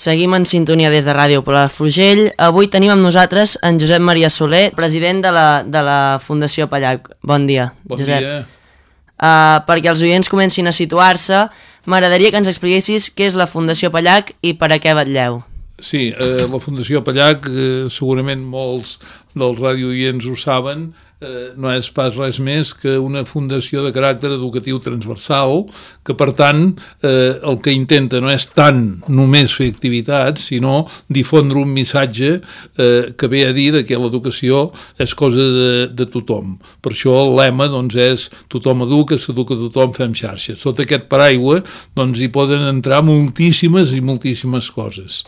Seguim en sintonia des de Ràdio Palafrugell. Avui tenim amb nosaltres en Josep Maria Soler, president de la, de la Fundació Pallac. Bon dia, Bon Josep. dia. Uh, perquè els oients comencin a situar-se, m'agradaria que ens expliquessis què és la Fundació Pallac i per a què vetlleu. Sí, eh, la Fundació Pallac, eh, segurament molts dels radioients ho saben, eh, no és pas res més que una fundació de caràcter educatiu transversal, que per tant eh, el que intenta no és tant només fer activitats, sinó difondre un missatge eh, que ve a dir que l'educació és cosa de, de tothom. Per això el lema doncs, és tothom educa, s'educa tothom, fem xarxa. Sota aquest paraigua doncs, hi poden entrar moltíssimes i moltíssimes coses.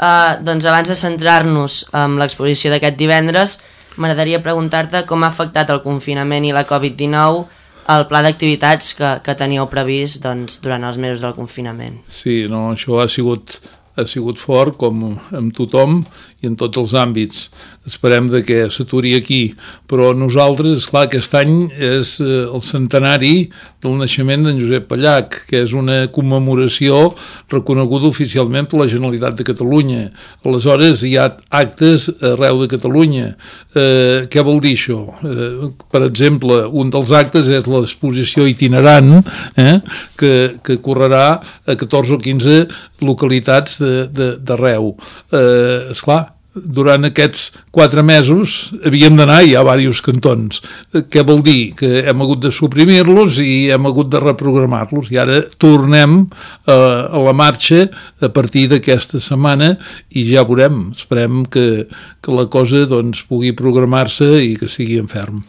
Uh, doncs abans de centrar-nos en l'exposició d'aquest divendres, m'agradaria preguntar-te com ha afectat el confinament i la Covid-19 el pla d'activitats que, que teníeu previst doncs, durant els mesos del confinament. Sí, no, això ha sigut, ha sigut fort, com amb tothom i en tots els àmbits. Esperem de que s'aturi aquí, però nosaltres, és clar, aquest any és eh, el centenari del naixement d'en Josep Pallac, que és una commemoració reconeguda oficialment per la Generalitat de Catalunya. Aleshores, hi ha actes arreu de Catalunya. Eh, què vol dir això? Eh, per exemple, un dels actes és l'exposició itinerant, eh, que, que correrà a 14 o 15 localitats d'arreu. Eh, esclar, durant aquests quatre mesos havíem d'anar hi ha diversos cantons. Què vol dir? Que hem hagut de suprimir-los i hem hagut de reprogramar-los i ara tornem eh, a la marxa a partir d'aquesta setmana i ja veurem, esperem que, que la cosa doncs, pugui programar-se i que sigui en ferm.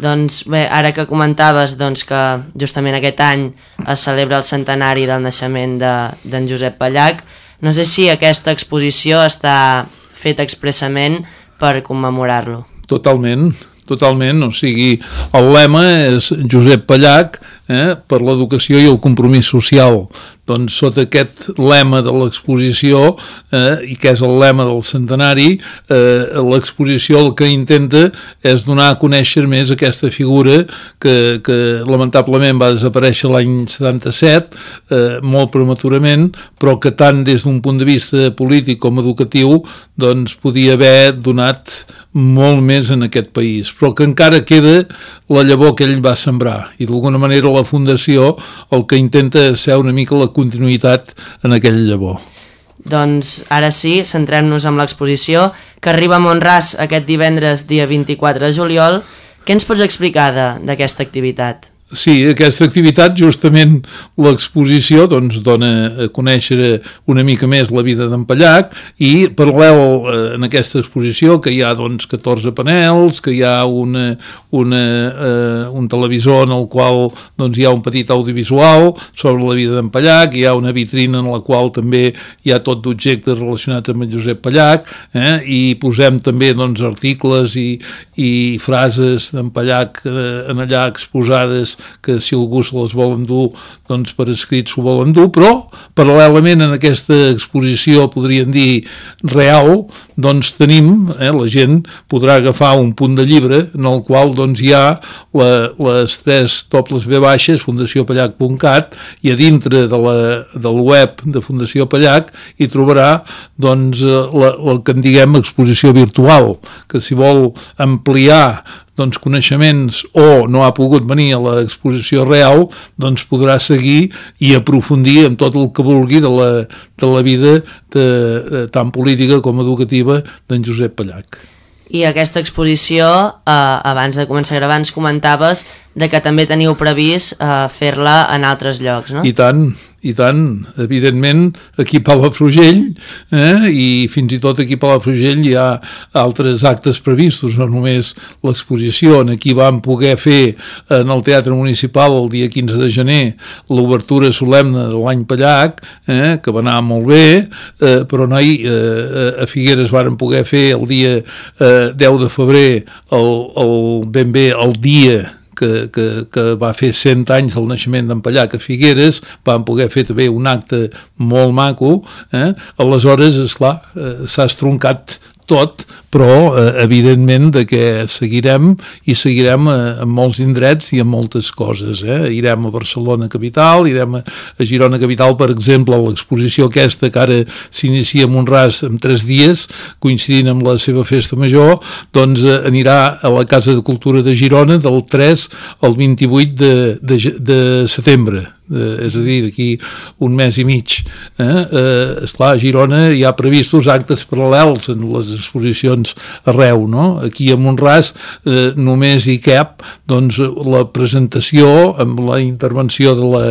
Doncs bé, ara que comentaves doncs, que justament aquest any es celebra el centenari del naixement d'en de, Josep Pallac, no sé si aquesta exposició està feta expressament per commemorar-lo. Totalment, totalment, o sigui, el lema és Josep Pallac eh, per l'educació i el compromís social. Doncs sota aquest lema de l'exposició, eh, i que és el lema del centenari, eh, l'exposició el que intenta és donar a conèixer més aquesta figura que, que lamentablement va desaparèixer l'any 77, eh, molt prematurament, però que tant des d'un punt de vista polític com educatiu doncs podia haver donat molt més en aquest país, però que encara queda la llavor que ell va sembrar i d'alguna manera la Fundació el que intenta ser una mica la continuïtat en aquell llavor. Doncs ara sí, centrem-nos en l'exposició que arriba a Montràs aquest divendres dia 24 de juliol. Què ens pots explicar d'aquesta activitat? Sí, aquesta activitat, justament l'exposició, doncs, dona a conèixer una mica més la vida d'en Pallac i paral·lel eh, en aquesta exposició que hi ha doncs, 14 panels, que hi ha una, una, eh, un televisor en el qual doncs, hi ha un petit audiovisual sobre la vida d'en Pallac, hi ha una vitrina en la qual també hi ha tot d'objectes relacionats amb Josep Pallac eh, i posem també doncs, articles i, i frases d'en Pallac eh, en allà exposades que si algú se les vol endur doncs per escrit s'ho vol endur, però paral·lelament en aquesta exposició podríem dir real, doncs tenim, eh, la gent podrà agafar un punt de llibre en el qual doncs hi ha la, les tres dobles B baixes, fundaciopallac.cat i a dintre de la, del web de Fundació Pallac hi trobarà doncs la, la que en diguem exposició virtual, que si vol ampliar doncs, coneixements o no ha pogut venir a l'exposició real, doncs podrà seguir i aprofundir en tot el que vulgui de la, de la vida de, de, tant política com educativa d'en Josep Pallac. I aquesta exposició, eh, abans de començar a gravar, ens comentaves de que també teniu previst eh, fer-la en altres llocs, no? I tant, i tant, evidentment aquí a Palafrugell eh, i fins i tot aquí a Palafrugell hi ha altres actes previstos, no només l'exposició, aquí vam poder fer en el Teatre Municipal el dia 15 de gener l'obertura solemne de l'any Pallac, eh, que va anar molt bé, eh, però no hi, eh, a Figueres varen poder fer el dia eh, 10 de febrer el, el, ben bé el dia que, que, que va fer 100 anys del naixement d'en Pallac a Figueres, van poder fer també un acte molt maco, eh? aleshores, esclar, eh, s'ha estroncat tot, però eh, evidentment de que seguirem i seguirem a, eh, en molts indrets i en moltes coses. Eh? Irem a Barcelona capital, irem a, a Girona capital, per exemple, a l'exposició aquesta que ara s'inicia un ras en tres dies, coincidint amb la seva festa major, doncs eh, anirà a la Casa de Cultura de Girona del 3 al 28 de, de, de setembre eh, és a dir, d'aquí un mes i mig. Eh? Eh, esclar, a Girona hi ha previstos actes paral·lels en les exposicions arreu, no? Aquí a Montràs eh, només hi cap doncs, la presentació amb la intervenció de la,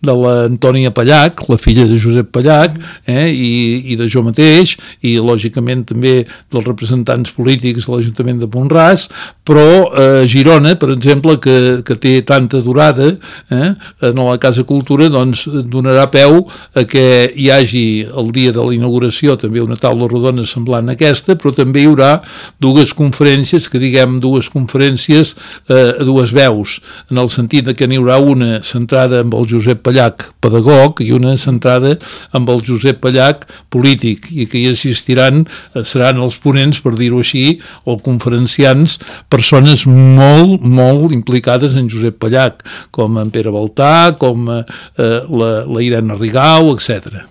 de Pallac, la filla de Josep Pallac, eh? I, i de jo mateix, i lògicament també dels representants polítics de l'Ajuntament de Montràs, però eh, Girona, per exemple, que, que té tanta durada, eh? en la Casa Casa Cultura doncs, donarà peu a que hi hagi el dia de la inauguració també una taula rodona semblant a aquesta, però també hi haurà dues conferències, que diguem dues conferències eh, a dues veus, en el sentit que n'hi haurà una centrada amb el Josep Pallac, pedagog, i una centrada amb el Josep Pallac, polític, i que hi assistiran, eh, seran els ponents, per dir-ho així, o conferenciants, persones molt, molt implicades en Josep Pallac, com en Pere Baltà, com eh, la, la Irene Rigau, etc.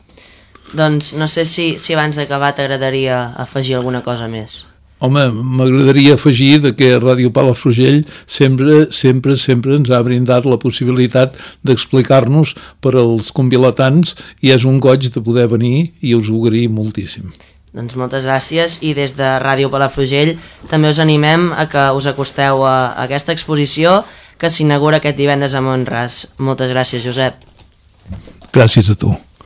Doncs no sé si, si abans d'acabar t'agradaria afegir alguna cosa més. Home, m'agradaria afegir de que Ràdio Palafrugell sempre, sempre, sempre ens ha brindat la possibilitat d'explicar-nos per als convilatans i és un goig de poder venir i us ho agraïm moltíssim. Doncs moltes gràcies i des de Ràdio Palafrugell també us animem a que us acosteu a aquesta exposició que s'inaugura aquest divendres a Montràs. Moltes gràcies, Josep. Gràcies a tu.